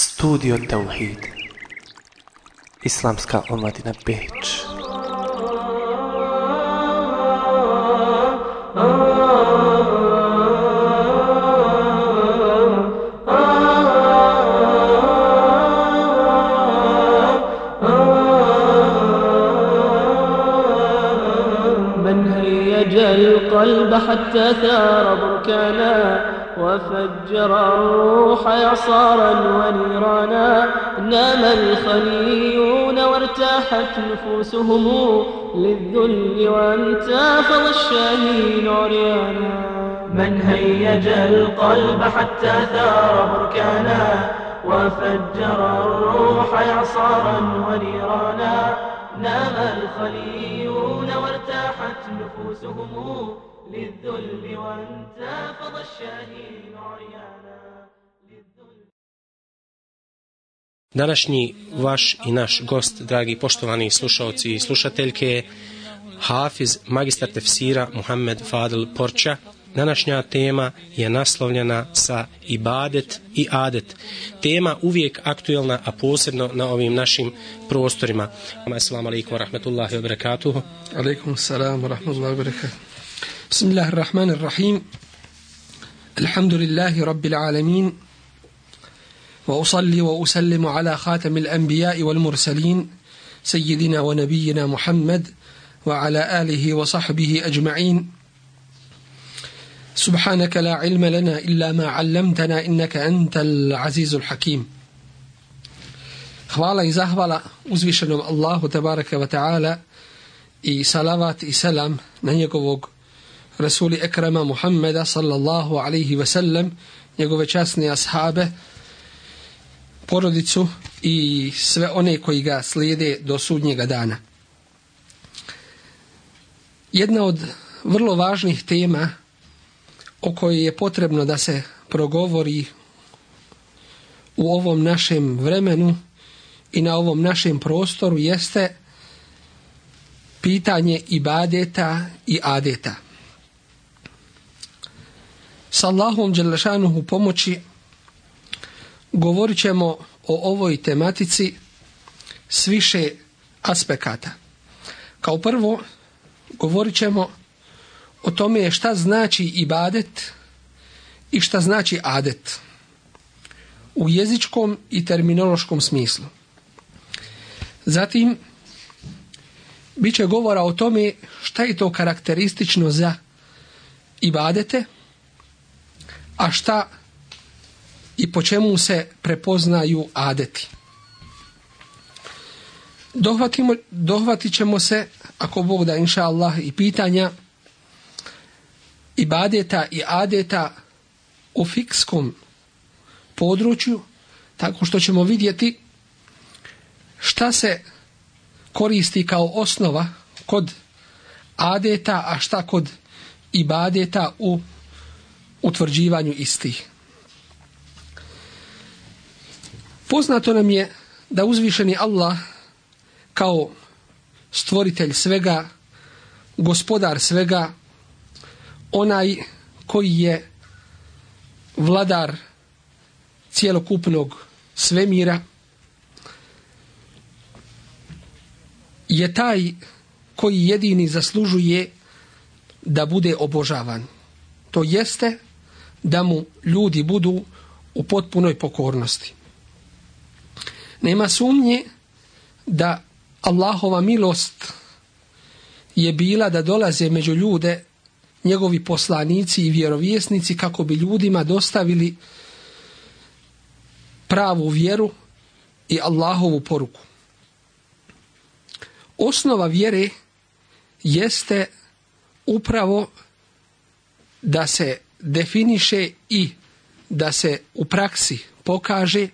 Studio Tauhid Islamska omladina Beč من هيج القلب حتى ثار بركانا وفجر الروح إعصارا ونيرانا نام الخليون وارتاحت نفوسهم للذل وانتفض الشاهين عريانا. من هيج القلب حتى ثار بركانا وفجر الروح إعصارا ونيرانا نام الخليون وارتاحت نفوسهم للذل وانتفض الشاهين عريانا Današnji vaš i naš gost, dragi poštovani slušalci i slušateljke, Hafiz, magistar tefsira Muhammed Fadil Porča. Današnja tema je naslovljena sa ibadet i adet. Tema uvijek aktuelna, a posebno na ovim našim prostorima. Assalamu alaikum wa rahmatullahi wa barakatuhu. عليكم السلام ورحمة الله وبركاته بسم الله الرحمن الرحيم الحمد لله رب العالمين وأصلي وأسلم على خاتم الأنبياء والمرسلين سيدنا ونبينا محمد وعلى آله وصحبه أجمعين سبحانك لا علم لنا إلا ما علمتنا إنك أنت العزيز الحكيم Hvala i zahvala uzvišenom Allahu tabaraka wa ta'ala i salavat i Rasuli Ekrema Muhammeda sallallahu alaihi wa sallam, njegove časne ashabe, porodicu i sve one koji ga slijede do sudnjega dana. Jedna od vrlo važnih tema o kojoj je potrebno da se progovori u ovom našem vremenu i na ovom našem prostoru jeste pitanje ibadeta i adeta. S Allahom Đelešanuhu pomoći govorit ćemo o ovoj tematici s više aspekata. Kao prvo, govorit ćemo o tome šta znači ibadet i šta znači adet u jezičkom i terminološkom smislu. Zatim, bit će govora o tome šta je to karakteristično za ibadete, a šta i po čemu se prepoznaju adeti. Dohvatimo, dohvatit ćemo se, ako Bog da inša Allah, i pitanja ibadeta i adeta u fikskom području, tako što ćemo vidjeti šta se koristi kao osnova kod adeta, a šta kod ibadeta u utvrđivanju istih. Poznato nam je da uzvišeni Allah kao stvoritelj svega, gospodar svega, onaj koji je vladar cijelokupnog svemira, je taj koji jedini zaslužuje da bude obožavan. To jeste da mu ljudi budu u potpunoj pokornosti. Nema sumnje da Allahova milost je bila da dolaze među ljude njegovi poslanici i vjerovjesnici kako bi ljudima dostavili pravu vjeru i Allahovu poruku. Osnova vjere jeste upravo da se definiše i da se u praksi pokaže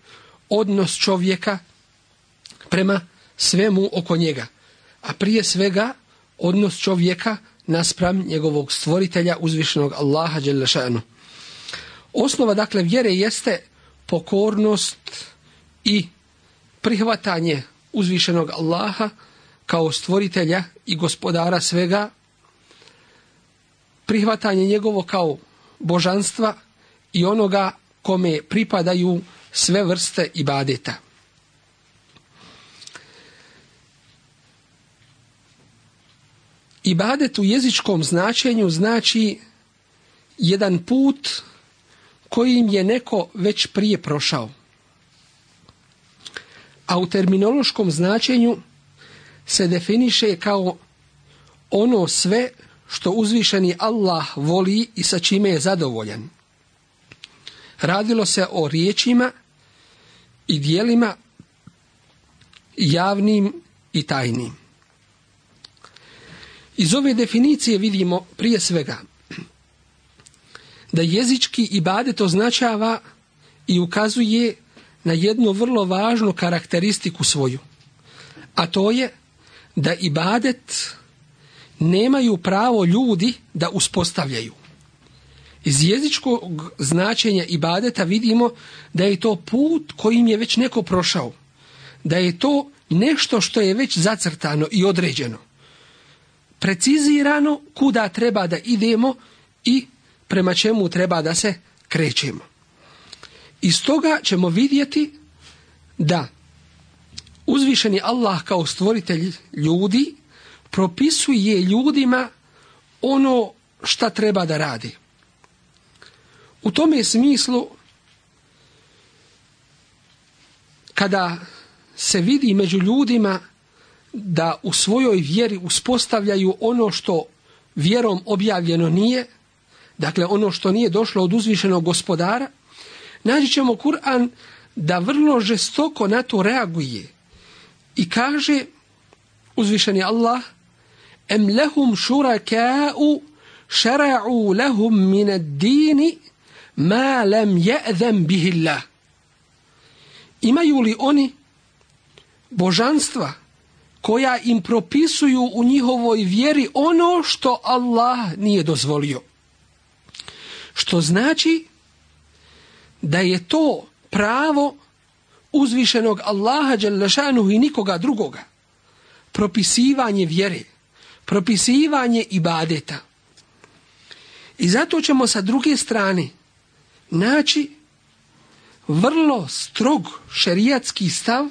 odnos čovjeka prema svemu oko njega, a prije svega odnos čovjeka naspram njegovog stvoritelja uzvišenog Allaha Đelešanu. Osnova dakle vjere jeste pokornost i prihvatanje uzvišenog Allaha kao stvoritelja i gospodara svega, prihvatanje njegovo kao božanstva i onoga kome pripadaju sve vrste ibadeta. Ibadet u jezičkom značenju znači jedan put kojim je neko već prije prošao. A u terminološkom značenju se definiše kao ono sve što uzvišeni Allah voli i sa čime je zadovoljan. Radilo se o riječima i dijelima javnim i tajnim. Iz ove definicije vidimo prije svega da jezički ibadet označava i ukazuje na jednu vrlo važnu karakteristiku svoju, a to je da ibadet nemaju pravo ljudi da uspostavljaju. Iz jezičkog značenja ibadeta vidimo da je to put kojim je već neko prošao. Da je to nešto što je već zacrtano i određeno. Precizirano kuda treba da idemo i prema čemu treba da se krećemo. Iz toga ćemo vidjeti da uzvišeni Allah kao stvoritelj ljudi propisuje ljudima ono šta treba da radi. U tome smislu kada se vidi među ljudima da u svojoj vjeri uspostavljaju ono što vjerom objavljeno nije, dakle ono što nije došlo od uzvišenog gospodara, naći ćemo Kur'an da vrlo žestoko na to reaguje i kaže uzvišeni Allah em lehum šuraka'u šara'u lehum min ad-dini ma lam ya'zam bihi Allah. Imaju li oni božanstva koja im propisuju u njihovoj vjeri ono što Allah nije dozvolio? Što znači da je to pravo uzvišenog Allaha i nikoga drugoga. Propisivanje vjere, propisivanje ibadeta. I zato ćemo sa druge strane naći vrlo strog šerijatski stav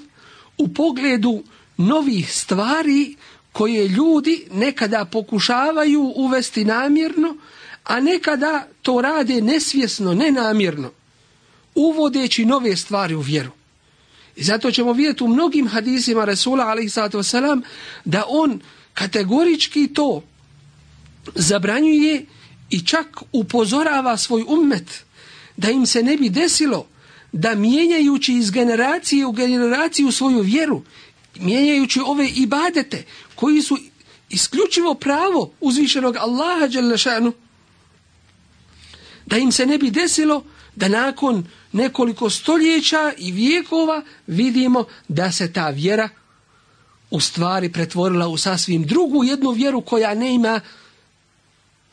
u pogledu novih stvari koje ljudi nekada pokušavaju uvesti namjerno, a nekada to rade nesvjesno, nenamjerno, uvodeći nove stvari u vjeru. I zato ćemo vidjeti u mnogim hadisima Resula wasalam, da on kategorički to zabranjuje i čak upozorava svoj ummet da im se ne bi desilo da mijenjajući iz generacije u generaciju svoju vjeru, mijenjajući ove ibadete koji su isključivo pravo uzvišenog Allaha Đalešanu, da im se ne bi desilo da nakon nekoliko stoljeća i vijekova vidimo da se ta vjera u stvari pretvorila u sasvim drugu jednu vjeru koja ne ima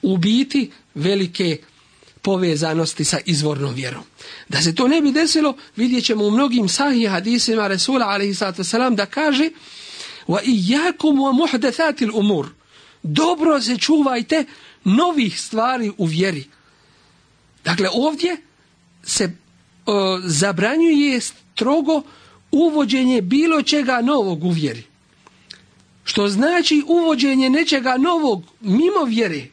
u biti velike povezanosti sa izvornom vjerom. Da se to ne bi desilo, vidjet ćemo u mnogim sahih hadisima Resula a.s. da kaže wa iyakum wa muhdathatil umur. Dobro se čuvajte novih stvari u vjeri. Dakle, ovdje se zabranjuje strogo uvođenje bilo čega novog u vjeri. Što znači uvođenje nečega novog mimo vjere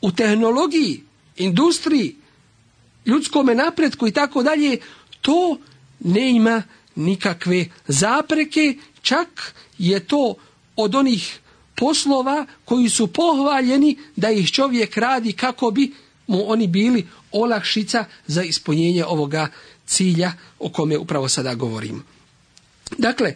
u tehnologiji, industriji, ljudskome napretku i tako dalje, to ne ima nikakve zapreke, čak je to od onih poslova koji su pohvaljeni da ih čovjek radi kako bi mu oni bili olakšica za ispunjenje ovoga cilja o kome upravo sada govorim. Dakle,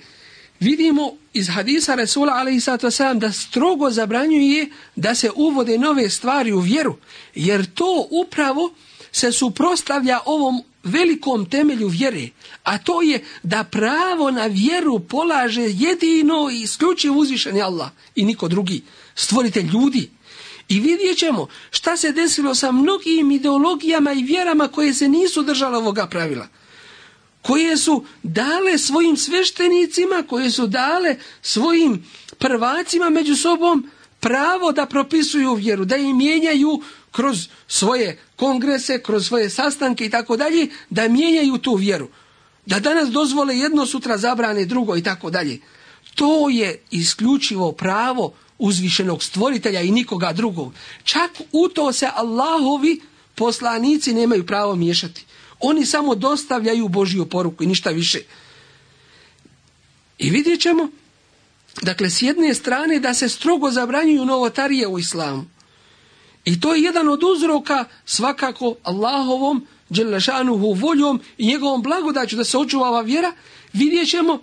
vidimo iz hadisa Resula a.s. da strogo zabranjuje da se uvode nove stvari u vjeru, jer to upravo se suprostavlja ovom velikom temelju vjere, a to je da pravo na vjeru polaže jedino i isključivo uzvišeni Allah i niko drugi, stvorite ljudi. I vidjet ćemo šta se desilo sa mnogim ideologijama i vjerama koje se nisu držale ovoga pravila koje su dale svojim sveštenicima, koje su dale svojim prvacima među sobom pravo da propisuju vjeru, da im mijenjaju kroz svoje kongrese, kroz svoje sastanke i tako dalje, da mijenjaju tu vjeru. Da danas dozvole jedno, sutra zabrane drugo i tako dalje. To je isključivo pravo uzvišenog stvoritelja i nikoga drugog. Čak u to se Allahovi poslanici nemaju pravo miješati. Oni samo dostavljaju Božju poruku i ništa više. I vidjet ćemo, dakle, s jedne strane da se strogo zabranjuju novotarije u islamu. I to je jedan od uzroka svakako Allahovom, Đelešanuhu voljom i njegovom blagodaću da se očuva vjera, vidjet ćemo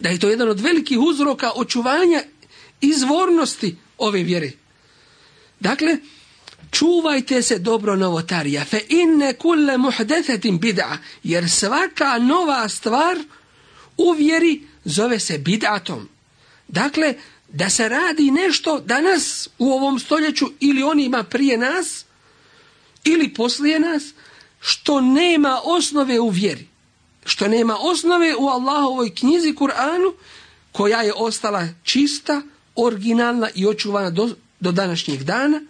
da je to jedan od velikih uzroka očuvanja izvornosti ove vjere. Dakle, čuvajte se dobro novotarija. Fe inne kulle muhdethetim bid'a. Jer svaka nova stvar u vjeri zove se bid'atom. Dakle, da se radi nešto danas u ovom stoljeću ili onima prije nas ili poslije nas što nema osnove u vjeri. Što nema osnove u Allahovoj knjizi Kur'anu koja je ostala čista, originalna i očuvana do, do današnjeg dana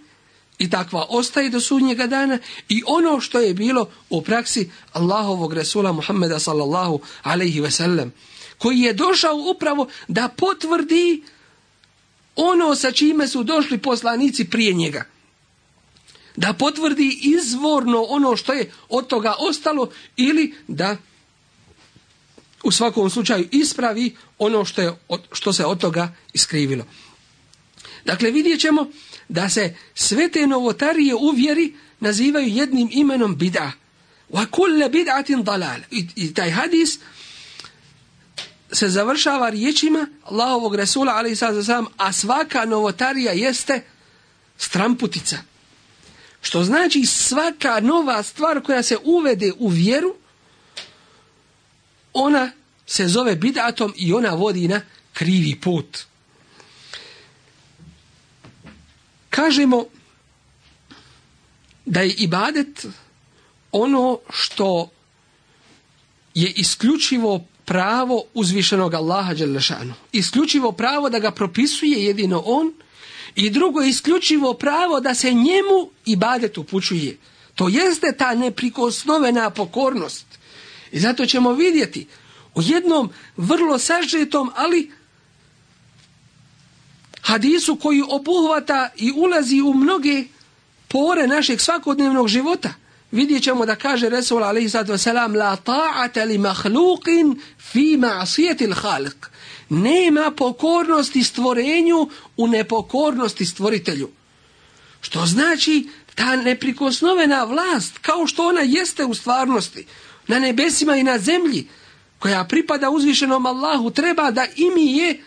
i takva ostaje do sudnjega dana i ono što je bilo u praksi Allahovog Resula Muhammeda sallallahu alaihi ve sellem koji je došao upravo da potvrdi ono sa čime su došli poslanici prije njega. Da potvrdi izvorno ono što je od toga ostalo ili da u svakom slučaju ispravi ono što, je, što se od toga iskrivilo. Dakle, vidjet ćemo da se sve te novotarije u vjeri nazivaju jednim imenom bida. Kulle bid'atin dalal. I, taj hadis se završava riječima Allahovog Resula ali sam, a svaka novotarija jeste stramputica. Što znači svaka nova stvar koja se uvede u vjeru, ona se zove bidatom i ona vodi na krivi put. Kažemo da je ibadet ono što je isključivo pravo uzvišenog Allaha Đelešanu. Isključivo pravo da ga propisuje jedino on i drugo isključivo pravo da se njemu ibadet upućuje. To jeste ta neprikosnovena pokornost. I zato ćemo vidjeti u jednom vrlo sažetom, ali hadisu koji obuhvata i ulazi u mnoge pore našeg svakodnevnog života. Vidjet ćemo da kaže Resul wasalam la ta'ata li mahluqin fi ma'asijeti khaliq. Nema pokornosti stvorenju u nepokornosti stvoritelju. Što znači ta neprikosnovena vlast, kao što ona jeste u stvarnosti, na nebesima i na zemlji, koja pripada uzvišenom Allahu, treba da i mi je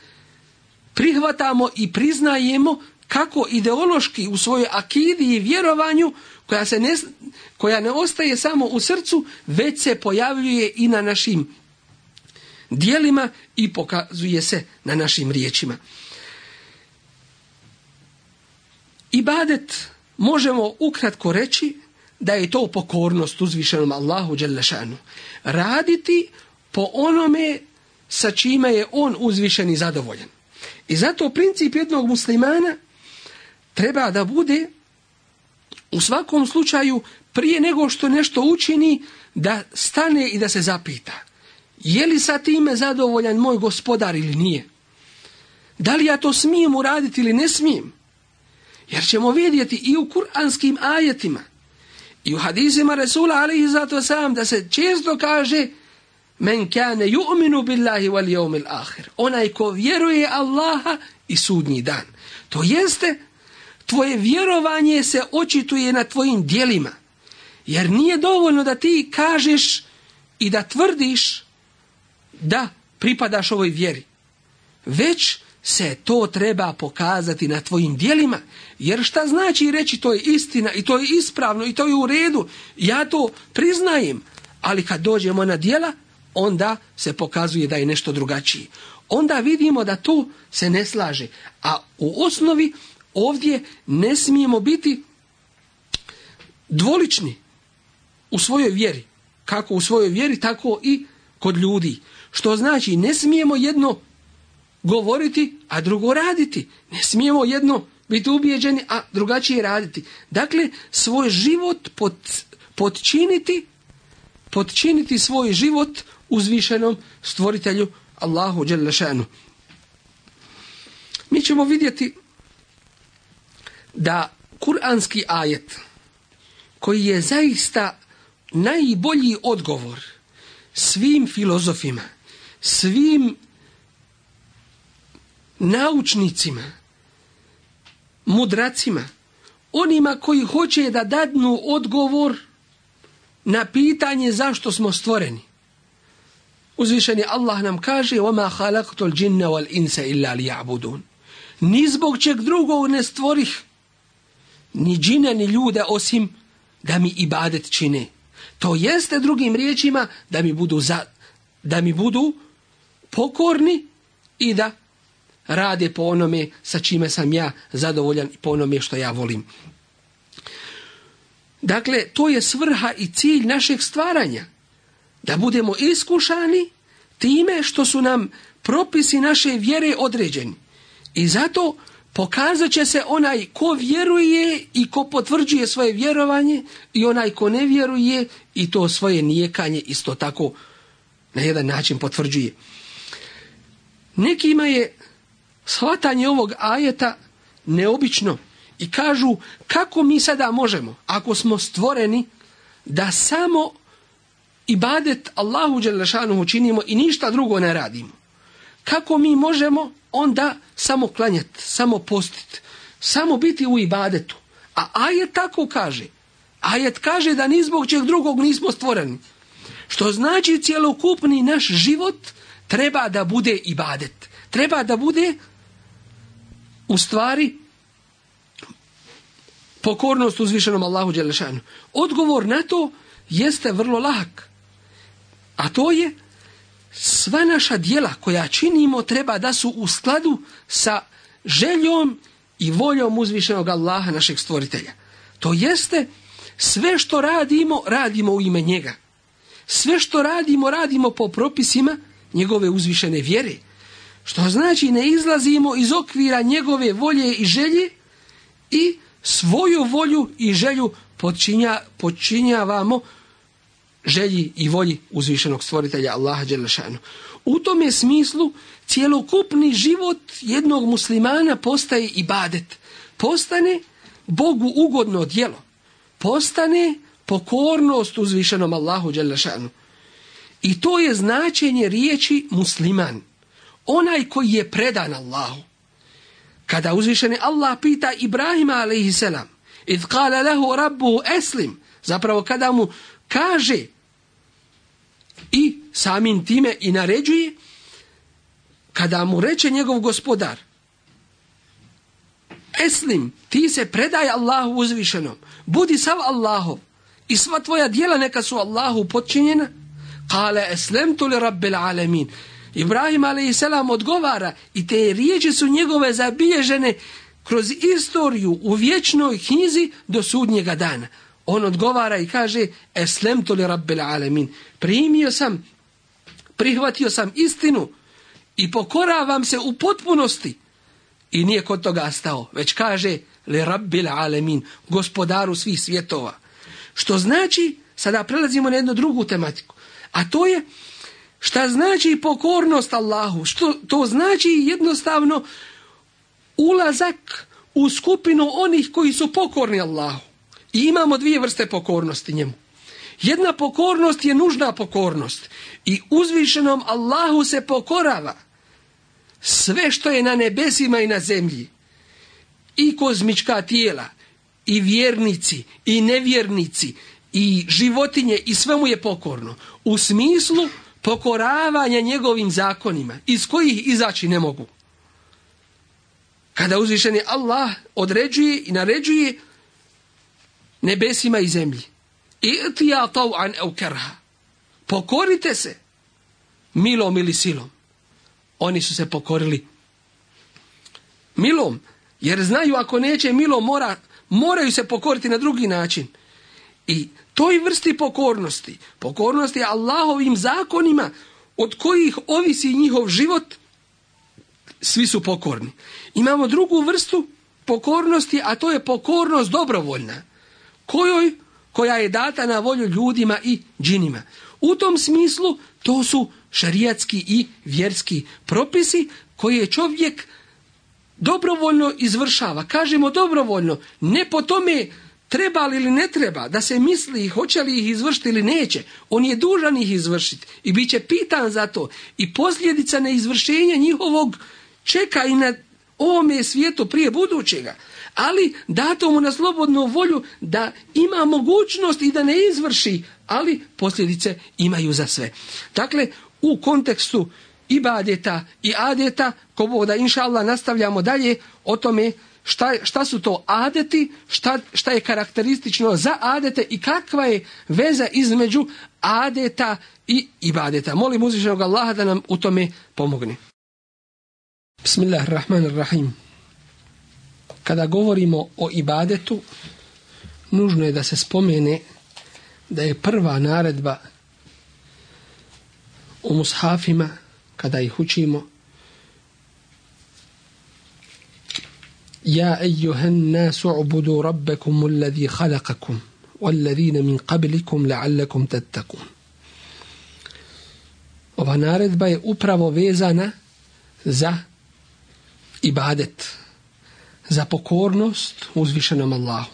prihvatamo i priznajemo kako ideološki u svojoj akidi i vjerovanju koja, se ne, koja ne ostaje samo u srcu, već se pojavljuje i na našim dijelima i pokazuje se na našim riječima. Ibadet možemo ukratko reći da je to pokornost uzvišenom Allahu Đelešanu. Raditi po onome sa čime je on uzvišen i zadovoljan. I zato princip jednog muslimana treba da bude u svakom slučaju prije nego što nešto učini da stane i da se zapita. Je li sa time zadovoljan moj gospodar ili nije? Da li ja to smijem uraditi ili ne smijem? Jer ćemo vidjeti i u kuranskim ajetima i u hadizima Resula ali zato sam da se često kaže Men kane ju'minu billahi wal yawmil akhir. Onaj ko vjeruje Allaha i sudnji dan. To jeste, tvoje vjerovanje se očituje na tvojim dijelima. Jer nije dovoljno da ti kažeš i da tvrdiš da pripadaš ovoj vjeri. već se to treba pokazati na tvojim dijelima. Jer šta znači reći to je istina i to je ispravno i to je u redu. Ja to priznajem. Ali kad dođemo na dijela, onda se pokazuje da je nešto drugačije. Onda vidimo da to se ne slaže. A u osnovi ovdje ne smijemo biti dvolični u svojoj vjeri. Kako u svojoj vjeri, tako i kod ljudi. Što znači ne smijemo jedno govoriti, a drugo raditi. Ne smijemo jedno biti ubijeđeni, a drugačije raditi. Dakle, svoj život pod, podčiniti, podčiniti svoj život uzvišenom stvoritelju Allahu Đelešanu. Mi ćemo vidjeti da kuranski ajet koji je zaista najbolji odgovor svim filozofima, svim naučnicima, mudracima, onima koji hoće da dadnu odgovor na pitanje zašto smo stvoreni. Uzvišeni Allah nam kaže وَمَا خَلَقْتُ الْجِنَّ وَالْإِنْسَ إِلَّا لِيَعْبُدُونَ Ni zbog čeg drugog ne stvorih ni džine ni ljude osim da mi ibadet čine. To jeste drugim riječima da mi budu, za, da mi budu pokorni i da rade po onome sa čime sam ja zadovoljan i po onome što ja volim. Dakle, to je svrha i cilj našeg stvaranja. Da budemo iskušani time što su nam propisi naše vjere određeni. I zato pokazat će se onaj ko vjeruje i ko potvrđuje svoje vjerovanje i onaj ko ne vjeruje i to svoje nijekanje isto tako na jedan način potvrđuje. Nekima je shvatanje ovog ajeta neobično i kažu kako mi sada možemo ako smo stvoreni da samo ibadet Allahu Đelešanuhu činimo i ništa drugo ne radimo. Kako mi možemo onda samo klanjati, samo postiti, samo biti u ibadetu. A ajet tako kaže. Ajet kaže da ni zbog čeg drugog nismo stvoreni. Što znači cjelokupni naš život treba da bude ibadet. Treba da bude u stvari pokornost uzvišenom Allahu Đelešanu. Odgovor na to jeste vrlo lahak. A to je sva naša dijela koja činimo treba da su u skladu sa željom i voljom uzvišenog Allaha našeg stvoritelja. To jeste sve što radimo, radimo u ime njega. Sve što radimo, radimo po propisima njegove uzvišene vjere. Što znači ne izlazimo iz okvira njegove volje i želje i svoju volju i želju počinja, počinjavamo želji i volji uzvišenog stvoritelja Allaha Đelešanu. U tome smislu cjelokupni život jednog muslimana postaje ibadet. Postane Bogu ugodno djelo. Postane pokornost uzvišenom Allahu Đelešanu. I to je značenje riječi musliman. Onaj koji je predan Allahu. Kada uzvišeni Allah pita Ibrahima a.s. Id kala lehu rabbu eslim. Zapravo kada mu kaže i samim time i naređuje kada mu reče njegov gospodar Eslim, ti se predaj Allahu uzvišenom, budi sav Allahov i sva tvoja dijela neka su Allahu podčinjena. Kale eslem tu li rabbil alemin. Ibrahim a.s. odgovara i te riječi su njegove zabilježene kroz istoriju u vječnoj knjizi do sudnjega dana. On odgovara i kaže Eslem to li rabbil alemin. Primio sam, prihvatio sam istinu i pokoravam se u potpunosti. I nije kod toga stao, već kaže li rabbil alemin, gospodaru svih svjetova. Što znači, sada prelazimo na jednu drugu tematiku, a to je šta znači pokornost Allahu, što to znači jednostavno ulazak u skupinu onih koji su pokorni Allahu. I imamo dvije vrste pokornosti njemu. Jedna pokornost je nužna pokornost. I uzvišenom Allahu se pokorava sve što je na nebesima i na zemlji. I kozmička tijela, i vjernici, i nevjernici, i životinje, i sve mu je pokorno. U smislu pokoravanja njegovim zakonima, iz kojih izaći ne mogu. Kada uzvišeni Allah određuje i naređuje nebesima i zemlji. I'tija taw'an au kerha. Pokorite se milom ili silom. Oni su se pokorili milom, jer znaju ako neće milom mora, moraju se pokoriti na drugi način. I toj vrsti pokornosti, pokornosti Allahovim zakonima od kojih ovisi njihov život, svi su pokorni. Imamo drugu vrstu pokornosti, a to je pokornost dobrovoljna, kojoj, koja je data na volju ljudima i džinima. U tom smislu to su šarijatski i vjerski propisi koje čovjek dobrovoljno izvršava. Kažemo dobrovoljno, ne po tome treba li ili ne treba, da se misli hoće li ih izvršiti ili neće. On je dužan ih izvršiti i bit će pitan za to. I posljedica neizvršenja njihovog čeka i na ovome svijetu prije budućega. Ali dato mu na slobodnu volju da ima mogućnost i da ne izvrši, ali posljedice imaju za sve. Dakle, u kontekstu ibadeta i adeta, ko da inša Allah nastavljamo dalje o tome šta, šta su to adeti, šta, šta je karakteristično za adete i kakva je veza između adeta i ibadeta. Molim uzvišenog Allaha da nam u tome pomogne. Bismillahirrahmanirrahim. Kada govorimo o ibadetu, nužno je da se spomene da je prva naredba u mushafima, kada ih učimo, يا أيها الناس اعبدوا ربكم الذي خلقكم والذين من قبلكم لعلكم تتقون Ova naredba je upravo vezana za ibadet, za pokornost uzvišenom Allahu.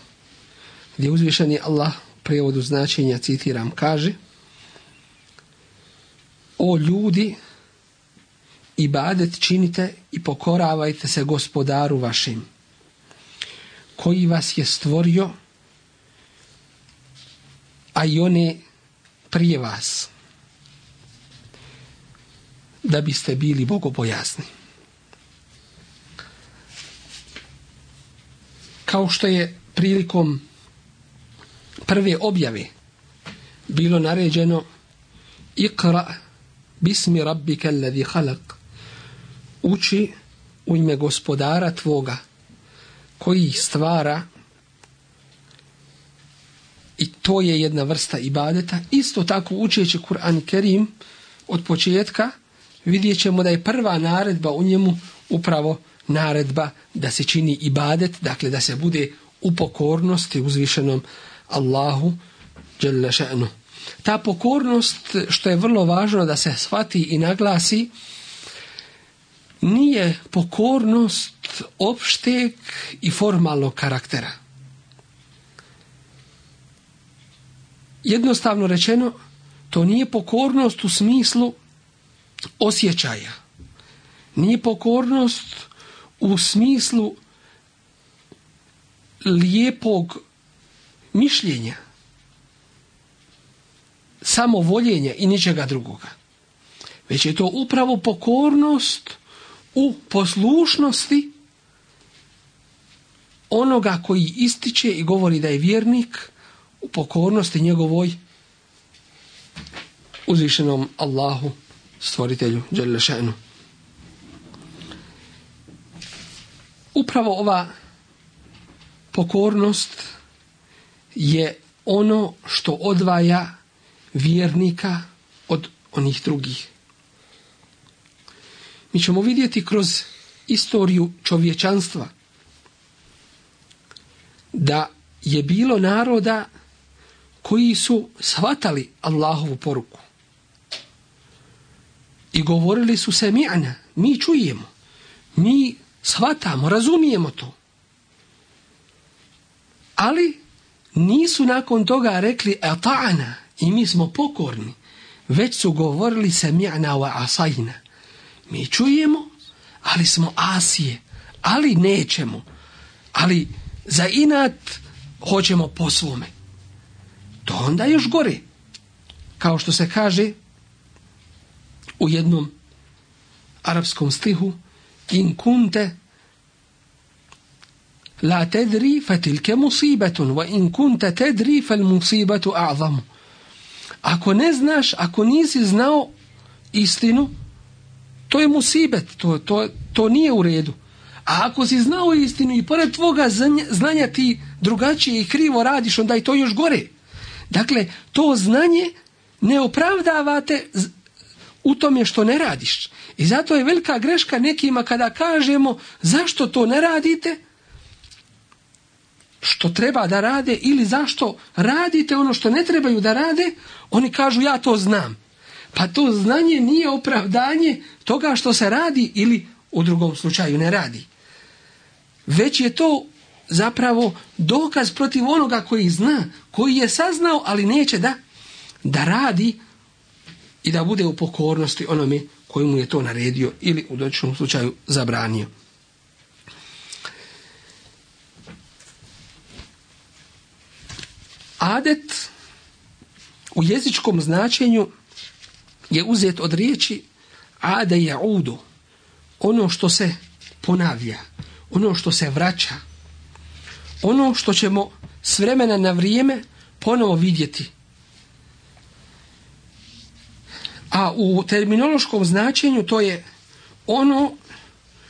Gdje uzvišeni Allah u prijevodu značenja, citiram, kaže O ljudi, ibadet činite i pokoravajte se gospodaru vašim koji vas je stvorio, a i one prije vas, da biste bili bogobojasni. Kao što je prilikom prve objave bilo naređeno ikra bismi rabbika alladhi khalaq uči u ime gospodara tvoga koji ih stvara i to je jedna vrsta ibadeta. Isto tako učeći Kur'an Kerim od početka vidjet ćemo da je prva naredba u njemu upravo naredba da se čini ibadet, dakle da se bude u pokornosti uzvišenom Allahu še'nu. Ta pokornost, što je vrlo važno da se shvati i naglasi, nije pokornost opšteg i formalnog karaktera. Jednostavno rečeno, to nije pokornost u smislu osjećaja. Nije pokornost u smislu lijepog mišljenja, samovoljenja i ničega drugoga. Već je to upravo pokornost u poslušnosti onoga koji ističe i govori da je vjernik u pokornosti njegovoj uzvišenom Allahu stvoritelju Đelešenu. Upravo ova pokornost je ono što odvaja vjernika od onih drugih. Mi ćemo vidjeti kroz istoriju čovječanstva da je bilo naroda koji su shvatali Allahovu poruku i govorili su se mi'ana, mi čujemo, mi shvatamo, razumijemo to. Ali nisu nakon toga rekli ata'ana i mi smo pokorni, već su govorili se mi'ana wa asajna. Mi čujemo, ali smo asije, ali nećemo, ali za inat hoćemo po svome. To onda još gore. Kao što se kaže u jednom arapskom stihu tedri fatilke musibetun, wa in kunta tedri fal musibatu a'zamu. Ako ne znaš, ako nisi znao istinu, to je musibet, to, to, to nije u redu. A ako si znao istinu i pored tvoga znanja ti drugačije i krivo radiš, onda je to još gore. Dakle, to znanje ne opravdavate u tome što ne radiš. I zato je velika greška nekima kada kažemo zašto to ne radite, što treba da rade ili zašto radite ono što ne trebaju da rade, oni kažu ja to znam. Pa to znanje nije opravdanje toga što se radi ili u drugom slučaju ne radi. Već je to zapravo dokaz protiv onoga koji zna, koji je saznao, ali neće da, da radi i da bude u pokornosti onome koji mu je to naredio ili u dočnom slučaju zabranio. Adet u jezičkom značenju je uzet od riječi ade je udu, ono što se ponavlja, ono što se vraća, ono što ćemo s vremena na vrijeme ponovo vidjeti. A u terminološkom značenju to je ono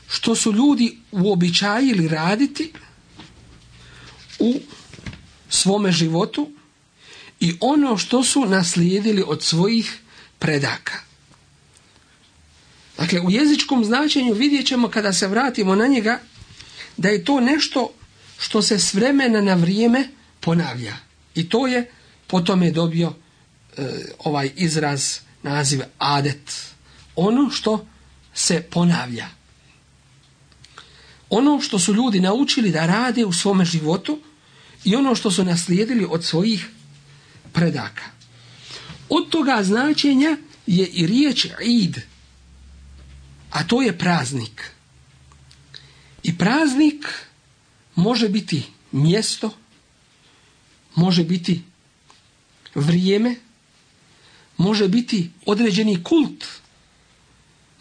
što su ljudi uobičajili raditi u svome životu i ono što su naslijedili od svojih predaka. Dakle, u jezičkom značenju vidjet ćemo kada se vratimo na njega da je to nešto što se s vremena na vrijeme ponavlja. I to je potom je dobio e, ovaj izraz naziv adet. Ono što se ponavlja. Ono što su ljudi naučili da rade u svome životu i ono što su naslijedili od svojih predaka. Od toga značenja je i riječ id, a to je praznik. I praznik može biti mjesto, može biti vrijeme, može biti određeni kult,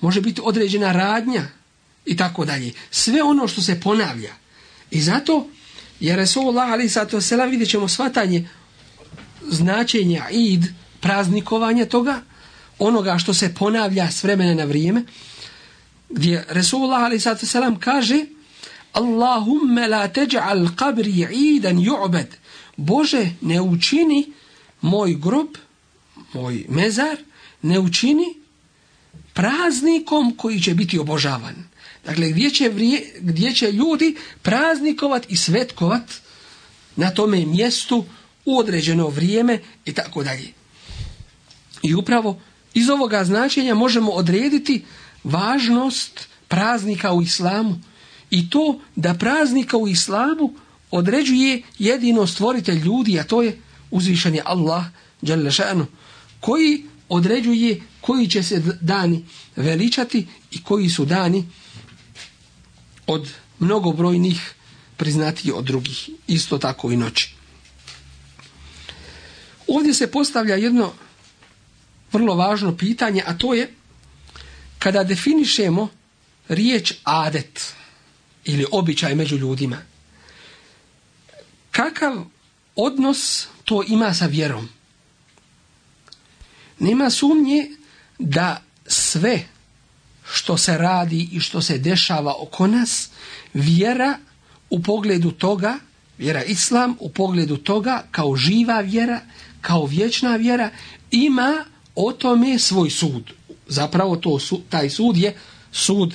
može biti određena radnja i tako dalje. Sve ono što se ponavlja. I zato je Resulullah ali sato selam vidjet ćemo svatanje značenja id, praznikovanja toga, onoga što se ponavlja s vremena na vrijeme, gdje Resulullah ali sato selam kaže Allahumme la teđa'al qabri idan ju'bed Bože ne učini moj grob moj mezar ne učini praznikom koji će biti obožavan. Dakle, gdje će, gdje će ljudi praznikovat i svetkovat na tome mjestu u određeno vrijeme i tako dalje. I upravo iz ovoga značenja možemo odrediti važnost praznika u islamu i to da praznika u islamu određuje jedino stvoritelj ljudi, a to je uzvišen Allah, šanu, koji određuje koji će se dani veličati i koji su dani od mnogobrojnih priznati od drugih. Isto tako i noći. Ovdje se postavlja jedno vrlo važno pitanje, a to je kada definišemo riječ adet ili običaj među ljudima, kakav odnos to ima sa vjerom? Nema sumnje da sve što se radi i što se dešava oko nas, vjera u pogledu toga, vjera islam u pogledu toga kao živa vjera, kao vječna vjera, ima o tome svoj sud. Zapravo to, taj sud je sud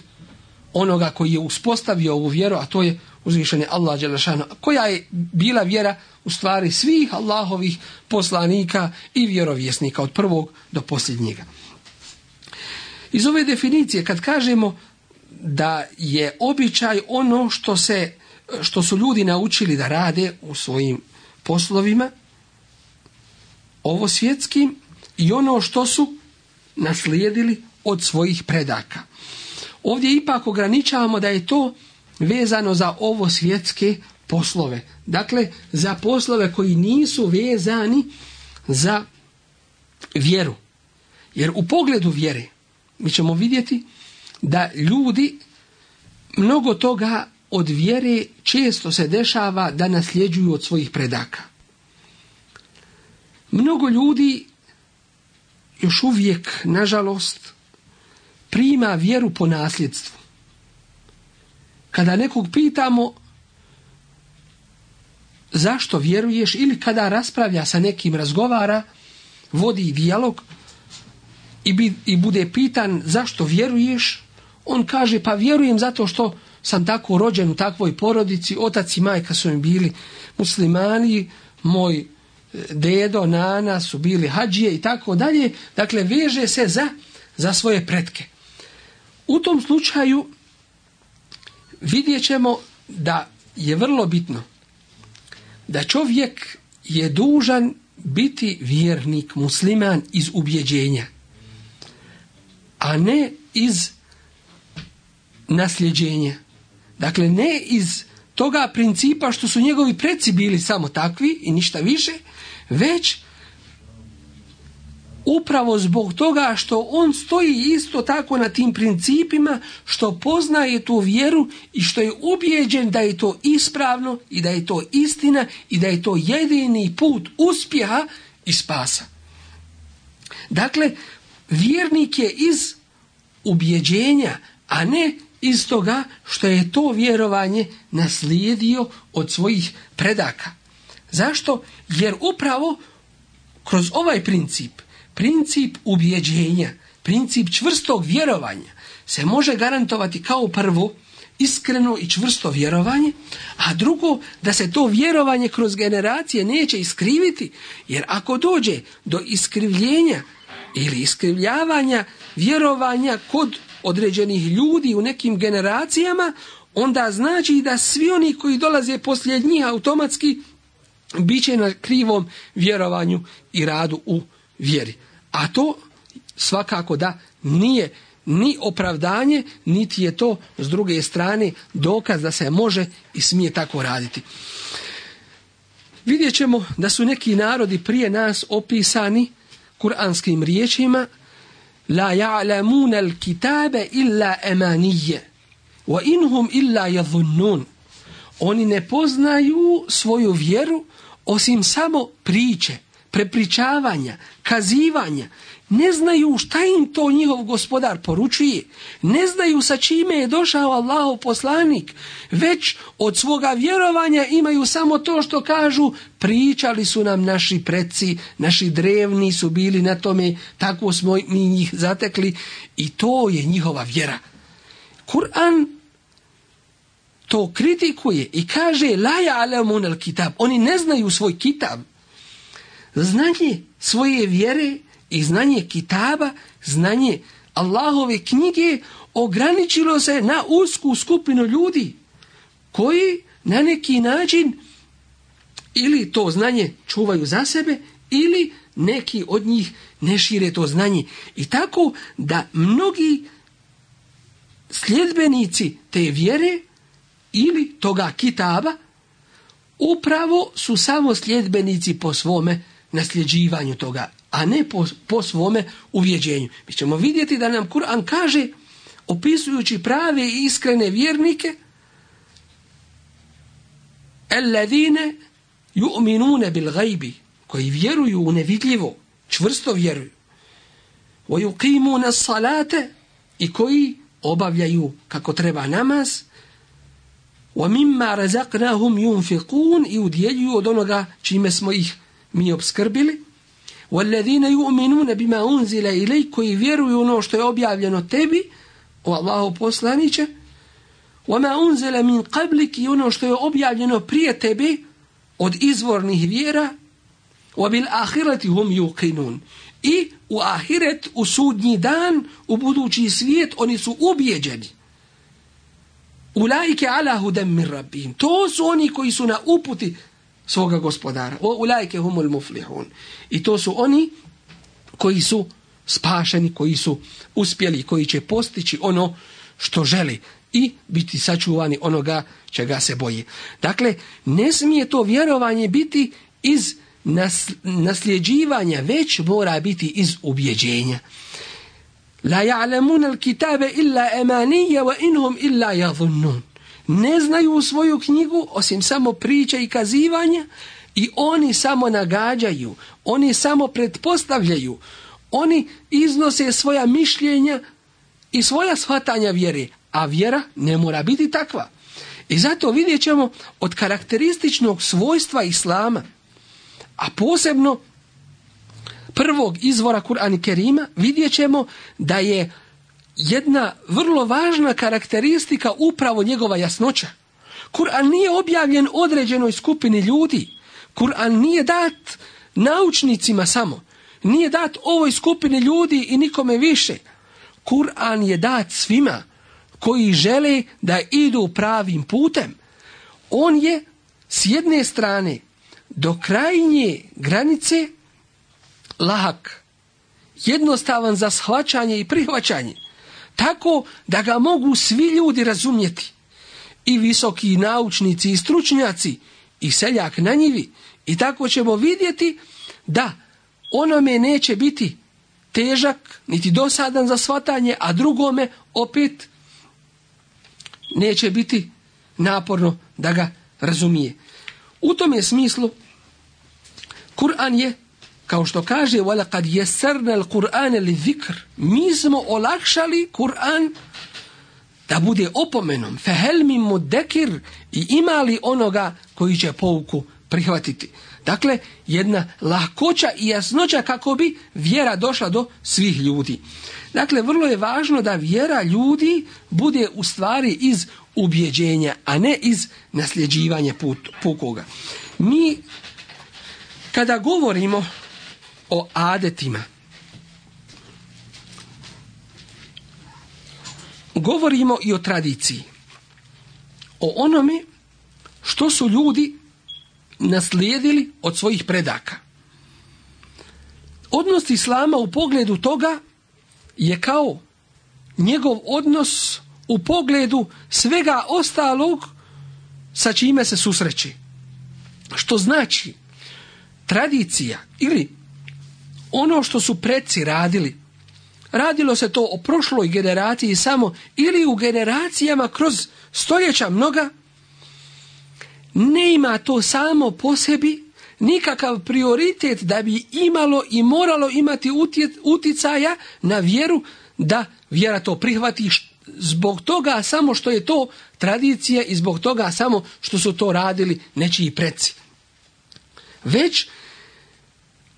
onoga koji je uspostavio ovu vjeru, a to je uzvišenje Allah Đelešana, koja je bila vjera u stvari svih Allahovih poslanika i vjerovjesnika od prvog do posljednjega. Iz ove definicije kad kažemo da je običaj ono što se što su ljudi naučili da rade u svojim poslovima ovo svjetskim i ono što su naslijedili od svojih predaka. Ovdje ipak ograničavamo da je to vezano za ovo svjetske poslove. Dakle, za poslove koji nisu vezani za vjeru. Jer u pogledu vjere mi ćemo vidjeti da ljudi mnogo toga od vjere često se dešava da nasljeđuju od svojih predaka. Mnogo ljudi još uvijek, nažalost, prima vjeru po nasljedstvu. Kada nekog pitamo zašto vjeruješ ili kada raspravlja sa nekim razgovara, vodi dijalog i, bi, i bude pitan zašto vjeruješ, on kaže pa vjerujem zato što sam tako rođen u takvoj porodici, otac i majka su mi bili muslimani, moj e, dedo, nana su bili hađije i tako dalje. Dakle, veže se za, za svoje pretke. U tom slučaju vidjet ćemo da je vrlo bitno da čovjek je dužan biti vjernik musliman iz ubjeđenja, a ne iz nasljeđenja. Dakle, ne iz toga principa što su njegovi preci bili samo takvi i ništa više, već upravo zbog toga što on stoji isto tako na tim principima, što poznaje tu vjeru i što je ubijeđen da je to ispravno i da je to istina i da je to jedini put uspjeha i spasa. Dakle, vjernik je iz ubjeđenja, a ne iz toga što je to vjerovanje naslijedio od svojih predaka. Zašto? Jer upravo kroz ovaj princip, princip ubjeđenja, princip čvrstog vjerovanja se može garantovati kao prvo iskreno i čvrsto vjerovanje, a drugo da se to vjerovanje kroz generacije neće iskriviti, jer ako dođe do iskrivljenja ili iskrivljavanja vjerovanja kod određenih ljudi u nekim generacijama, onda znači da svi oni koji dolaze poslije njih automatski bit će na krivom vjerovanju i radu u vjeri. A to svakako da nije ni opravdanje, niti je to s druge strane dokaz da se može i smije tako raditi. Vidjet ćemo da su neki narodi prije nas opisani kuranskim riječima La ja'lamuna al-kitabe illa emanije. Wa inhum illa yadhunnun. Oni ne poznaju svoju vjeru osim samo priče, prepričavanja, kazivanja. Ne znaju šta im to njihov gospodar poručuje. Ne znaju sa čime je došao Allahov poslanik. Već od svoga vjerovanja imaju samo to što kažu pričali su nam naši preci, naši drevni su bili na tome, tako smo mi njih zatekli i to je njihova vjera. Kur'an to kritikuje i kaže la ja'lamun kitab Oni ne znaju svoj kitab. Znanje svoje vjere i znanje kitaba, znanje Allahove knjige ograničilo se na usku skupinu ljudi koji na neki način ili to znanje čuvaju za sebe ili neki od njih ne šire to znanje. I tako da mnogi sljedbenici te vjere ili toga kitaba upravo su samo sljedbenici po svome nasljeđivanju toga, a ne po, po svome uvjeđenju. Mi ćemo vidjeti da nam Kur'an kaže, opisujući prave i iskrene vjernike, Alladine ju'minune bil gajbi, koji vjeruju u nevidljivo, čvrsto vjeruju. Wa salate i koji obavljaju kako treba namaz, wa mimma razaqnahum yunfiqun i udjeljuju od onoga čime smo ih mi obskrbili. وَالَّذِينَ يُؤْمِنُونَ بِمَا أُنزِلَ إِلَيْكَ koji vjeruju ono što je objavljeno tebi, o Allahu poslaniće, وَمَا أُنزِلَ مِنْ قَبْلِكِ i ono što je objavljeno prije tebi od izvornih vjera, وَبِالْآخِرَةِ هُمْ يُقِنُونَ I u ahiret, u sudnji dan, u budući svijet, oni su ubjeđeni. Ulajke ala hudem min rabbihim. To su oni koji su na uputi svoga gospodara. O ulajke humul muflihun. I to su oni koji su spašeni, koji su uspjeli, koji će postići ono što želi i biti sačuvani onoga čega se boji. Dakle, ne smije to vjerovanje biti iz nasljeđivanja, već mora biti iz ubjeđenja. La ja'lamun al kitabe illa emanije wa inhum illa yadhunnun. Ne znaju svoju knjigu osim samo priča i kazivanja i oni samo nagađaju, oni samo pretpostavljaju, oni iznose svoja mišljenja i svoja shvatanja vjere, a vjera ne mora biti takva. I zato vidjet ćemo od karakterističnog svojstva Islama, a posebno prvog izvora Kur'an Kerima, vidjet ćemo da je jedna vrlo važna karakteristika upravo njegova jasnoća. Kur'an nije objavljen određenoj skupini ljudi. Kur'an nije dat naučnicima samo. Nije dat ovoj skupini ljudi i nikome više. Kur'an je dat svima koji žele da idu pravim putem. On je s jedne strane do krajnje granice lahak, jednostavan za shvaćanje i prihvaćanje, tako da ga mogu svi ljudi razumjeti. I visoki naučnici i stručnjaci i seljak na njivi. I tako ćemo vidjeti da onome neće biti težak, niti dosadan za shvatanje, a drugome opet neće biti naporno da ga razumije. U tom je smislu Kur'an je kao što kaže وَلَقَدْ يَسَرْنَا الْقُرْآنَ لِذِكْرِ Mi smo olakšali Kur'an da bude opomenom. فَهَلْ مِن مُدَّكِرِ I imali onoga koji će pouku prihvatiti. Dakle, jedna lahkoća i jasnoća kako bi vjera došla do svih ljudi. Dakle, vrlo je važno da vjera ljudi bude u stvari iz ubjeđenja, a ne iz nasljeđivanja put, pukoga. Mi, kada govorimo o adetima, govorimo i o tradiciji. O onome što su ljudi naslijedili od svojih predaka. Odnos Islama u pogledu toga je kao njegov odnos u pogledu svega ostalog sa čime se susreći. Što znači tradicija ili ono što su preci radili, radilo se to o prošloj generaciji samo ili u generacijama kroz stoljeća mnoga, ne ima to samo po sebi nikakav prioritet da bi imalo i moralo imati uticaja na vjeru da vjera to prihvati zbog toga samo što je to tradicija i zbog toga samo što su to radili nečiji preci. Već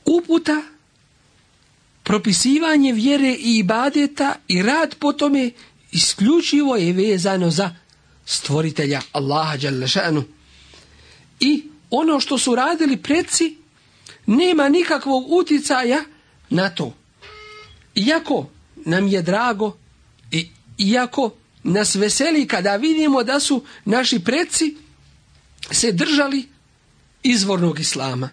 uputa, propisivanje vjere i ibadeta i rad po tome isključivo je vezano za stvoritelja Allaha Đalešanu. I ono što su radili preci nema nikakvog uticaja na to. Iako nam je drago i iako nas veseli kada vidimo da su naši preci se držali izvornog islama.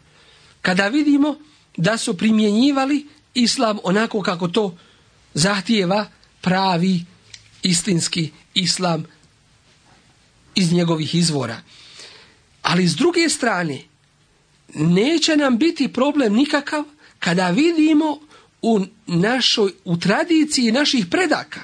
Kada vidimo da su primjenjivali islam onako kako to zahtijeva pravi istinski islam iz njegovih izvora. Ali s druge strane, neće nam biti problem nikakav kada vidimo u našoj u tradiciji naših predaka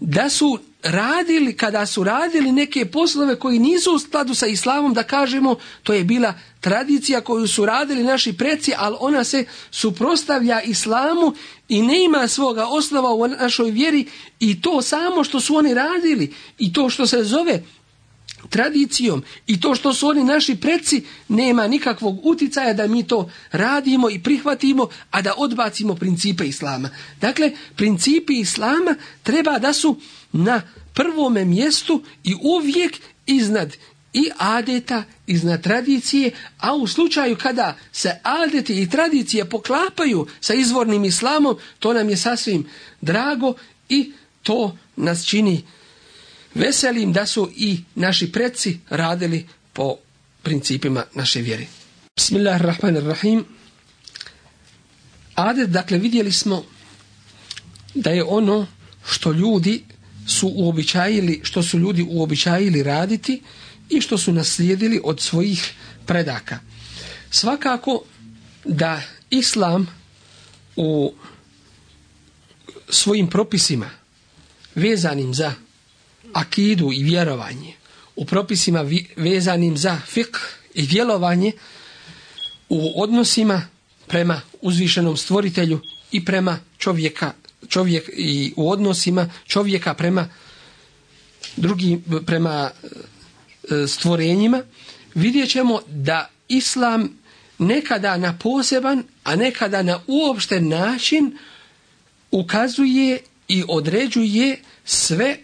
da su radili kada su radili neke poslove koji nisu u skladu sa islamom da kažemo to je bila tradicija koju su radili naši preci ali ona se suprostavlja islamu i ne ima svoga osnova u našoj vjeri i to samo što su oni radili i to što se zove tradicijom i to što su oni naši preci nema nikakvog uticaja da mi to radimo i prihvatimo, a da odbacimo principe islama. Dakle, principi islama treba da su na prvome mjestu i uvijek iznad i adeta, iznad tradicije, a u slučaju kada se adeti i tradicije poklapaju sa izvornim islamom, to nam je sasvim drago i to nas čini veselim da su i naši preci radili po principima naše vjere. Bismillahirrahmanirrahim. Adet, dakle, vidjeli smo da je ono što ljudi su uobičajili, što su ljudi uobičajili raditi i što su naslijedili od svojih predaka. Svakako da islam u svojim propisima vezanim za akidu i vjerovanje u propisima vezanim za fik i djelovanje u odnosima prema uzvišenom stvoritelju i prema čovjeka, čovjek i u odnosima čovjeka prema drugim, prema e, stvorenjima, vidjet ćemo da islam nekada na poseban, a nekada na uopšten način ukazuje i određuje sve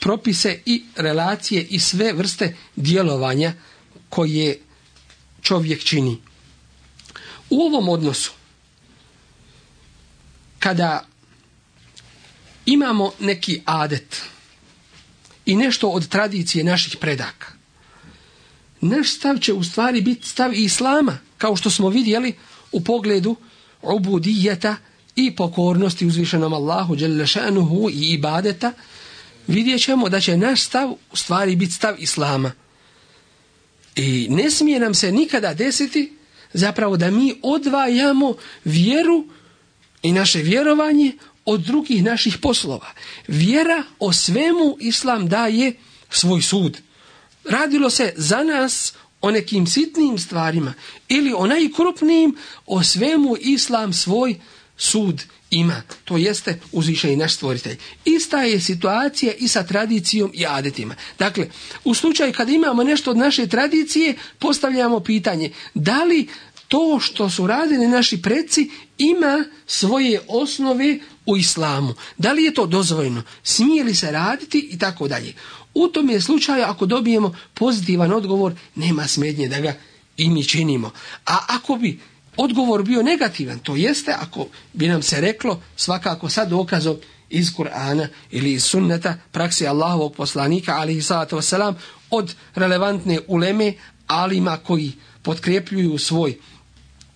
propise i relacije i sve vrste djelovanja koje čovjek čini. U ovom odnosu, kada imamo neki adet i nešto od tradicije naših predaka, naš stav će u stvari biti stav islama, kao što smo vidjeli u pogledu obudijeta i pokornosti uzvišenom Allahu Đelešanuhu i ibadeta, vidjet ćemo da će naš stav u stvari biti stav islama. I ne smije nam se nikada desiti zapravo da mi odvajamo vjeru i naše vjerovanje od drugih naših poslova. Vjera o svemu islam daje svoj sud. Radilo se za nas o nekim sitnim stvarima ili o najkrupnijim, o svemu islam svoj sud ima. To jeste uzviše i naš stvoritelj. Ista je situacija i sa tradicijom i adetima. Dakle, u slučaju kad imamo nešto od naše tradicije, postavljamo pitanje da li to što su radili naši preci ima svoje osnove u islamu. Da li je to dozvoljeno? Smije li se raditi i tako dalje. U tom je slučaju ako dobijemo pozitivan odgovor, nema smednje da ga i mi činimo. A ako bi odgovor bio negativan, to jeste ako bi nam se reklo svakako sad dokazom iz Kur'ana ili iz sunneta praksi Allahovog poslanika ali i wasalam od relevantne uleme alima koji potkrepljuju svoj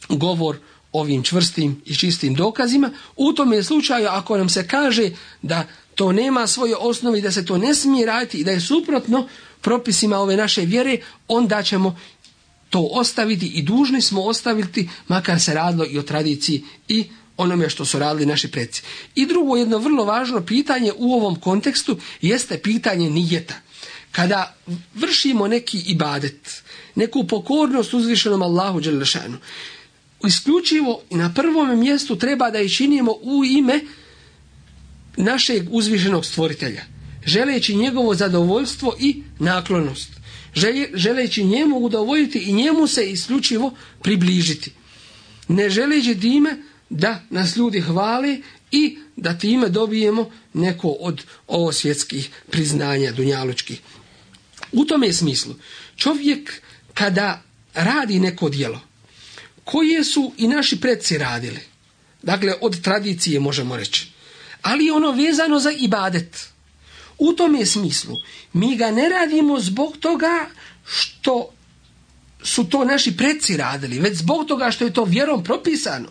govor ovim čvrstim i čistim dokazima. U tome slučaju ako nam se kaže da to nema svoje osnovi, da se to ne smije raditi i da je suprotno propisima ove naše vjere, onda ćemo to ostaviti i dužni smo ostaviti, makar se radilo i o tradiciji i onome što su radili naši preci. I drugo jedno vrlo važno pitanje u ovom kontekstu jeste pitanje nijeta. Kada vršimo neki ibadet, neku pokornost uzvišenom Allahu Đelešanu, isključivo na prvom mjestu treba da je činimo u ime našeg uzvišenog stvoritelja, želeći njegovo zadovoljstvo i naklonost, želeći njemu udovoljiti i njemu se isključivo približiti. Ne želeći time da nas ljudi hvali i da time dobijemo neko od ovo svjetskih priznanja dunjalučkih. U tome smislu, čovjek kada radi neko djelo, koje su i naši predci radili, dakle od tradicije možemo reći, ali ono vezano za ibadet. U tom je smislu mi ga ne radimo zbog toga što su to naši predci radili, već zbog toga što je to vjerom propisano.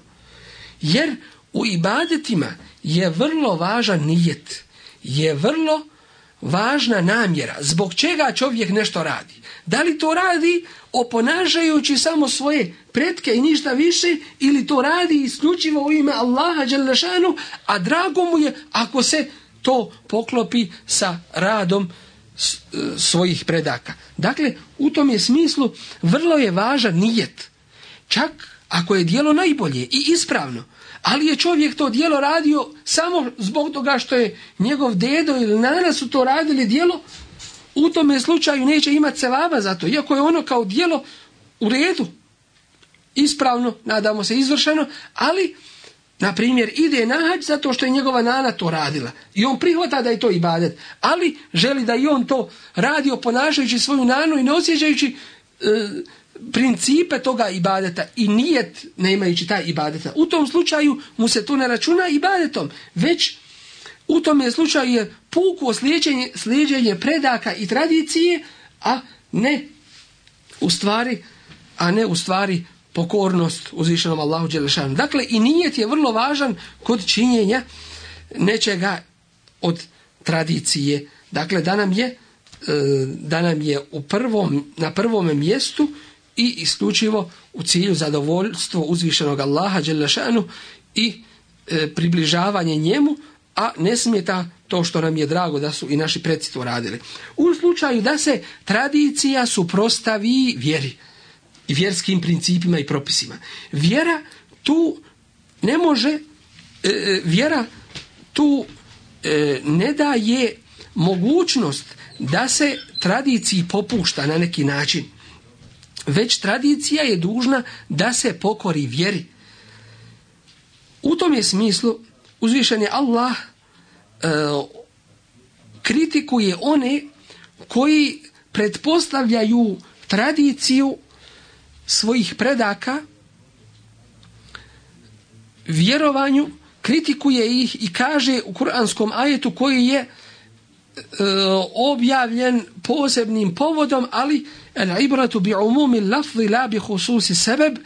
Jer u ibadetima je vrlo važan nijet, je vrlo važna namjera. Zbog čega čovjek nešto radi? Da li to radi oponašajući samo svoje pretke i ništa više ili to radi isključivo u ime Allaha Đalešanu, a drago mu je ako se to poklopi sa radom e, svojih predaka. Dakle, u tom je smislu vrlo je važan nijet. Čak ako je dijelo najbolje i ispravno, ali je čovjek to dijelo radio samo zbog toga što je njegov dedo ili nana su to radili dijelo, u tome slučaju neće imati celaba za to, iako je ono kao dijelo u redu, ispravno, nadamo se izvršeno, ali na primjer, ide na hađ zato što je njegova nana to radila. I on prihvata da je to ibadet. Ali želi da i on to radi oponašajući svoju nanu i ne osjećajući e, principe toga ibadeta i nijet ne imajući taj ibadeta. U tom slučaju mu se to ne računa ibadetom, već u tom slučaju je puko slijeđenje, slijeđenje predaka i tradicije, a ne u stvari, a ne u stvari pokornost uzvišenom Allahu Đelešanu. Dakle, i nijet je vrlo važan kod činjenja nečega od tradicije. Dakle, da nam je, e, da nam je u prvom, na prvom mjestu i isključivo u cilju zadovoljstvo uzvišenog Allaha Đelešanu i e, približavanje njemu, a ne smeta to što nam je drago da su i naši preci to radili. U slučaju da se tradicija suprostavi vjeri i vjerskim principima i propisima. Vjera tu ne može, e, e, vjera tu e, ne daje mogućnost da se tradiciji popušta na neki način. Već tradicija je dužna da se pokori vjeri. U tom je smislu uzvišen je Allah e, kritikuje one koji pretpostavljaju tradiciju svojih predaka vjerovanju, kritikuje ih i kaže u kuranskom ajetu koji je e, objavljen posebnim povodom, ali el ibratu bi umumi lafzi la bi hususi sebeb,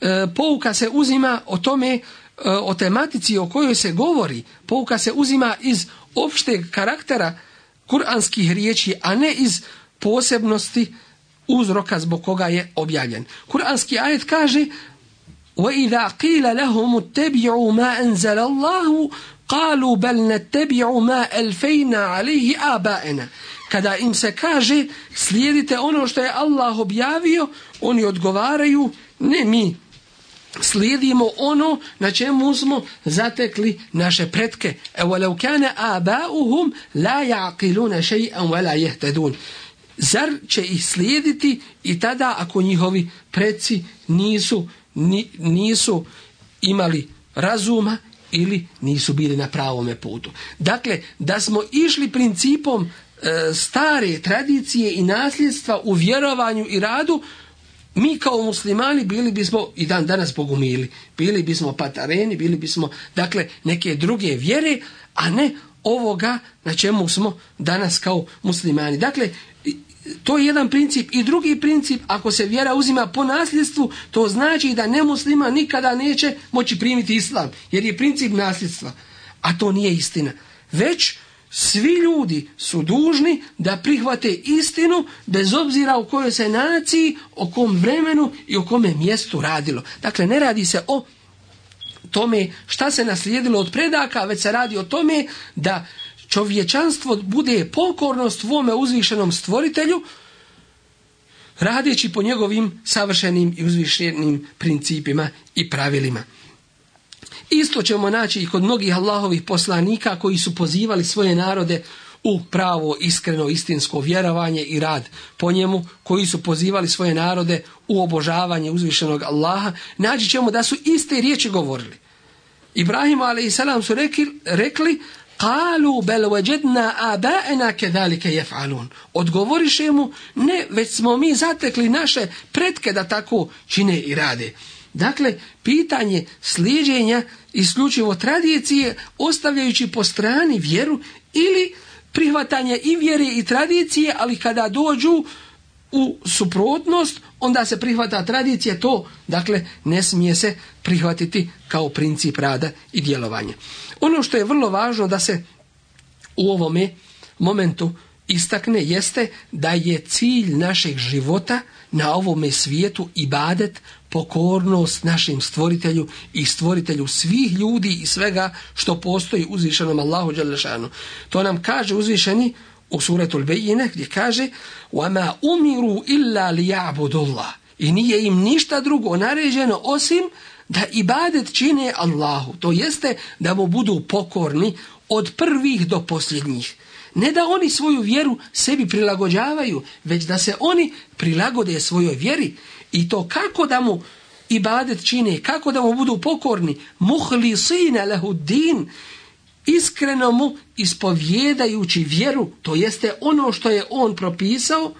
e, pouka se uzima o tome E, o tematici o kojoj se govori, pouka se uzima iz opšteg karaktera kuranskih riječi, a ne iz posebnosti uzroka zbog koga je objavljen. Kuranski ajet kaže وَإِذَا قِيلَ لَهُمُ اتَّبِعُوا مَا أَنزَلَ اللَّهُ قَالُوا بَلْ نَتَّبِعُوا مَا أَلْفَيْنَا عَلَيْهِ آبَائِنَا kada im se kaže slijedite ono što je Allah objavio, oni odgovaraju ne mi, slijedimo ono na čemu smo zatekli naše pretke. Evo kana abauhum la yaqiluna shay'an wa la yahtadun. Zar će ih slijediti i tada ako njihovi preci nisu, ni, nisu imali razuma ili nisu bili na pravome putu. Dakle, da smo išli principom stare tradicije i nasljedstva u vjerovanju i radu, mi kao muslimani bili bismo i dan danas bogumili, bili bismo patareni, bili bismo dakle neke druge vjere, a ne ovoga na čemu smo danas kao muslimani. Dakle, to je jedan princip. I drugi princip, ako se vjera uzima po nasljedstvu, to znači da nemuslima nikada neće moći primiti islam, jer je princip nasljedstva. A to nije istina. Već svi ljudi su dužni da prihvate istinu bez obzira u kojoj se naciji, o kom vremenu i o kome mjestu radilo. Dakle, ne radi se o tome šta se naslijedilo od predaka, već se radi o tome da čovječanstvo bude pokorno svome uzvišenom stvoritelju, radeći po njegovim savršenim i uzvišenim principima i pravilima. Isto ćemo naći i kod mnogih Allahovih poslanika koji su pozivali svoje narode u pravo, iskreno, istinsko vjerovanje i rad po njemu, koji su pozivali svoje narode u obožavanje uzvišenog Allaha, naći ćemo da su iste riječi govorili. Ibrahim a.s. su rekli, rekli Kalu bel wajadna abaena kedalike jef'alun. Odgovoriše mu, ne, već smo mi zatekli naše pretke da tako čine i rade. Dakle, pitanje sliđenja isključivo tradicije ostavljajući po strani vjeru ili prihvatanje i vjere i tradicije, ali kada dođu u suprotnost, onda se prihvata tradicija, to dakle ne smije se prihvatiti kao princip rada i djelovanja. Ono što je vrlo važno da se u ovome momentu istakne jeste da je cilj našeg života na ovome svijetu ibadet, pokornost našem stvoritelju i stvoritelju svih ljudi i svega što postoji uzvišenom Allahu Đalešanu. To nam kaže uzvišeni u suretul Bejine gdje kaže وَمَا umiru illa liya'budullah i nije im ništa drugo naređeno osim da ibadet čine Allahu. To jeste da mu budu pokorni od prvih do posljednjih. Ne da oni svoju vjeru sebi prilagođavaju, već da se oni prilagode svojoj vjeri i to kako da mu ibadet čine, kako da mu budu pokorni, muhlisina lehu din, iskreno mu ispovjedajući vjeru, to jeste ono što je on propisao,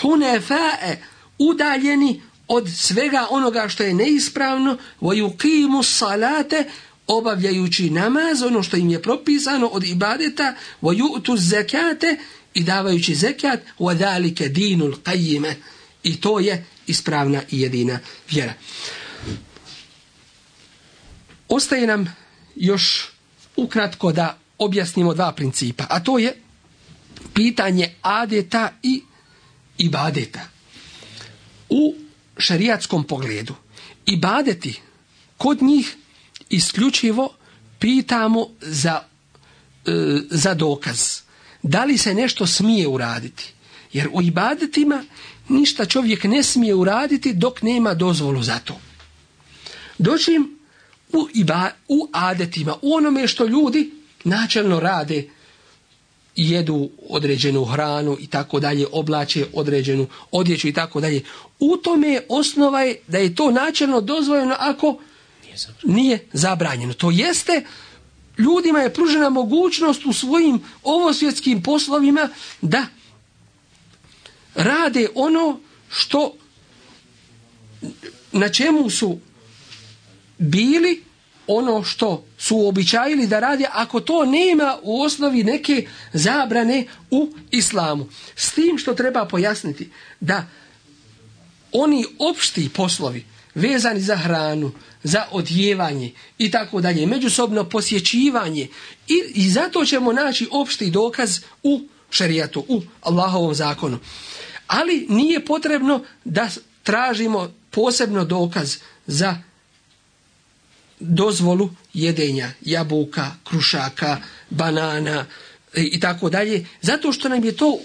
hunefae, udaljeni od svega onoga što je neispravno, vojukimu salate, obavljajući namaz, ono što im je propisano od ibadeta, vojutu zekate i davajući zekat, vodalike dinul qajime. I to je ispravna i jedina vjera. Ostaje nam još ukratko da objasnimo dva principa, a to je pitanje adeta i ibadeta. U šarijatskom pogledu ibadeti kod njih isključivo pitamo za za dokaz. Da li se nešto smije uraditi? Jer u ibadetima ništa čovjek ne smije uraditi dok nema dozvolu za to. Doćim u, iba, u adetima, u onome što ljudi načelno rade, jedu određenu hranu i tako dalje, oblače određenu odjeću i tako dalje. U tome je osnova je da je to načelno dozvoljeno ako nije zabranjeno. To jeste, ljudima je pružena mogućnost u svojim ovosvjetskim poslovima da rade ono što na čemu su bili ono što su uobičajili da radi ako to nema u osnovi neke zabrane u islamu. S tim što treba pojasniti da oni opšti poslovi vezani za hranu, za odjevanje i tako dalje, međusobno posjećivanje i, i zato ćemo naći opšti dokaz u šarijatu, u Allahovom zakonu Ali nije potrebno da tražimo posebno dokaz za dozvolu jedenja jabuka, krušaka, banana i tako dalje, zato što nam je to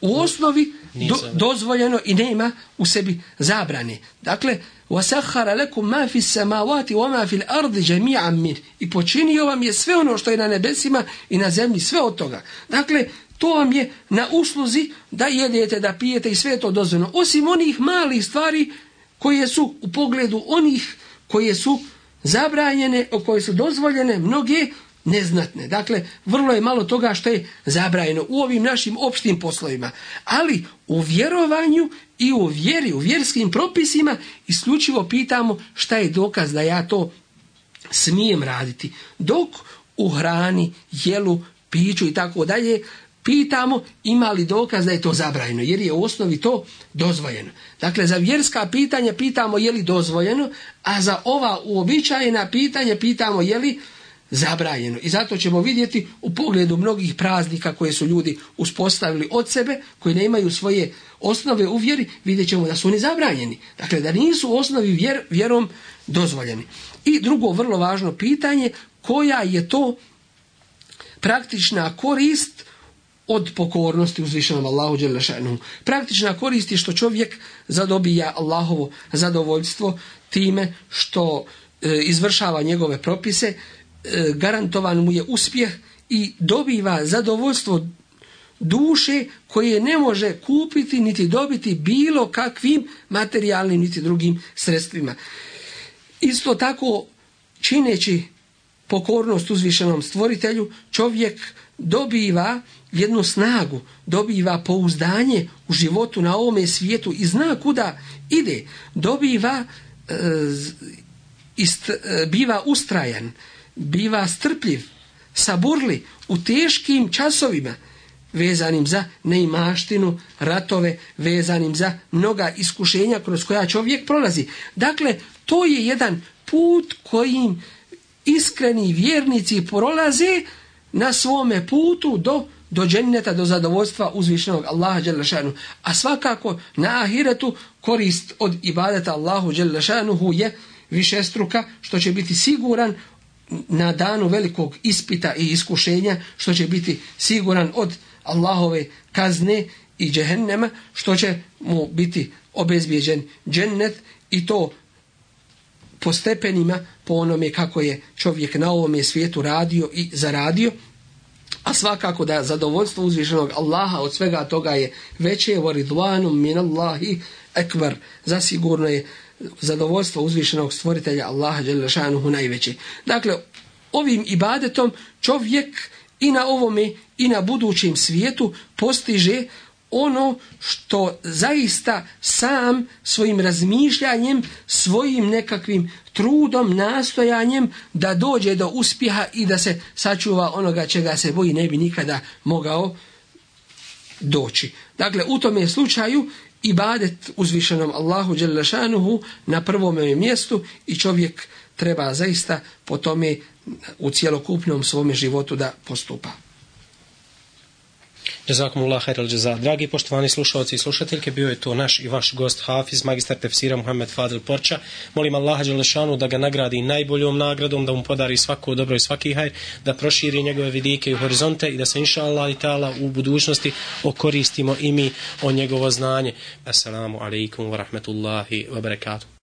u osnovi do, dozvoljeno i nema u sebi zabrane. Dakle, وَسَحَّرَ لَكُمْ مَا فِي السَّمَاوَاتِ وَمَا فِي الْأَرْضِ جَمِيعًا مِنْ I počinio vam je sve ono što je na nebesima i na zemlji, sve od toga. Dakle, to vam je na usluzi da jedete, da pijete i sve to dozvoljeno. Osim onih malih stvari koje su u pogledu onih koje su zabranjene, o koje su dozvoljene, mnoge neznatne. Dakle, vrlo je malo toga što je zabranjeno u ovim našim opštim poslovima. Ali u vjerovanju i u vjeri, u vjerskim propisima isključivo pitamo šta je dokaz da ja to smijem raditi. Dok u hrani, jelu, piću i tako dalje pitamo ima li dokaz da je to zabranjeno, jer je u osnovi to dozvojeno. Dakle, za vjerska pitanja pitamo je li dozvoljeno, a za ova uobičajena pitanja pitamo je li zabranjeno. I zato ćemo vidjeti u pogledu mnogih praznika koje su ljudi uspostavili od sebe, koji nemaju svoje osnove u vjeri, vidjet ćemo da su oni zabranjeni. Dakle, da nisu u osnovi vjer, vjerom dozvoljeni. I drugo vrlo važno pitanje, koja je to praktična korist od pokornosti uzvišenom Allahu Đelešanu. Praktična korist je što čovjek zadobija Allahovo zadovoljstvo time što e, izvršava njegove propise, e, garantovan mu je uspjeh i dobiva zadovoljstvo duše koje ne može kupiti niti dobiti bilo kakvim materijalnim niti drugim sredstvima. Isto tako čineći pokornost uzvišenom stvoritelju čovjek dobiva jednu snagu, dobiva pouzdanje u životu na ovome svijetu i zna kuda ide, dobiva e, ist, e, biva ustrajan, biva strpljiv, saburli u teškim časovima vezanim za neimaštinu, ratove, vezanim za mnoga iskušenja kroz koja čovjek prolazi. Dakle, to je jedan put kojim iskreni vjernici prolaze na svome putu do do dženneta, do zadovoljstva uzvišenog Allaha Đelešanu. A svakako na ahiretu korist od ibadeta Allahu Đelešanuhu je višestruka, što će biti siguran na danu velikog ispita i iskušenja, što će biti siguran od Allahove kazne i džehennema, što će mu biti obezbijeđen džennet i to po stepenima, po onome kako je čovjek na ovome svijetu radio i zaradio, a svakako da zadovoljstvo uzvišenog Allaha od svega toga je veće voridvanu min Allahi ekvar. Zasigurno je zadovoljstvo uzvišenog stvoritelja Allaha Đelešanuhu najveće. Dakle, ovim ibadetom čovjek i na ovome i na budućem svijetu postiže ono što zaista sam svojim razmišljanjem, svojim nekakvim trudom, nastojanjem da dođe do uspjeha i da se sačuva onoga čega se boji ne bi nikada mogao doći. Dakle, u tome slučaju ibadet uzvišenom Allahu Đelešanuhu na prvome mjestu i čovjek treba zaista po tome u cjelokupnom svome životu da postupa. Jazakumullah khair al jaza. Dragi poštovani slušalci i slušateljke, bio je to naš i vaš gost Hafiz, magistar tefsira Muhammed Fadil Porča. Molim Allaha dželešanu da ga nagradi najboljom nagradom, da mu podari svako dobro i svaki hajr, da proširi njegove vidike i horizonte i da se inša Allah i ta'ala u budućnosti okoristimo i mi o njegovo znanje. Assalamu alaikum wa rahmatullahi wa barakatuh.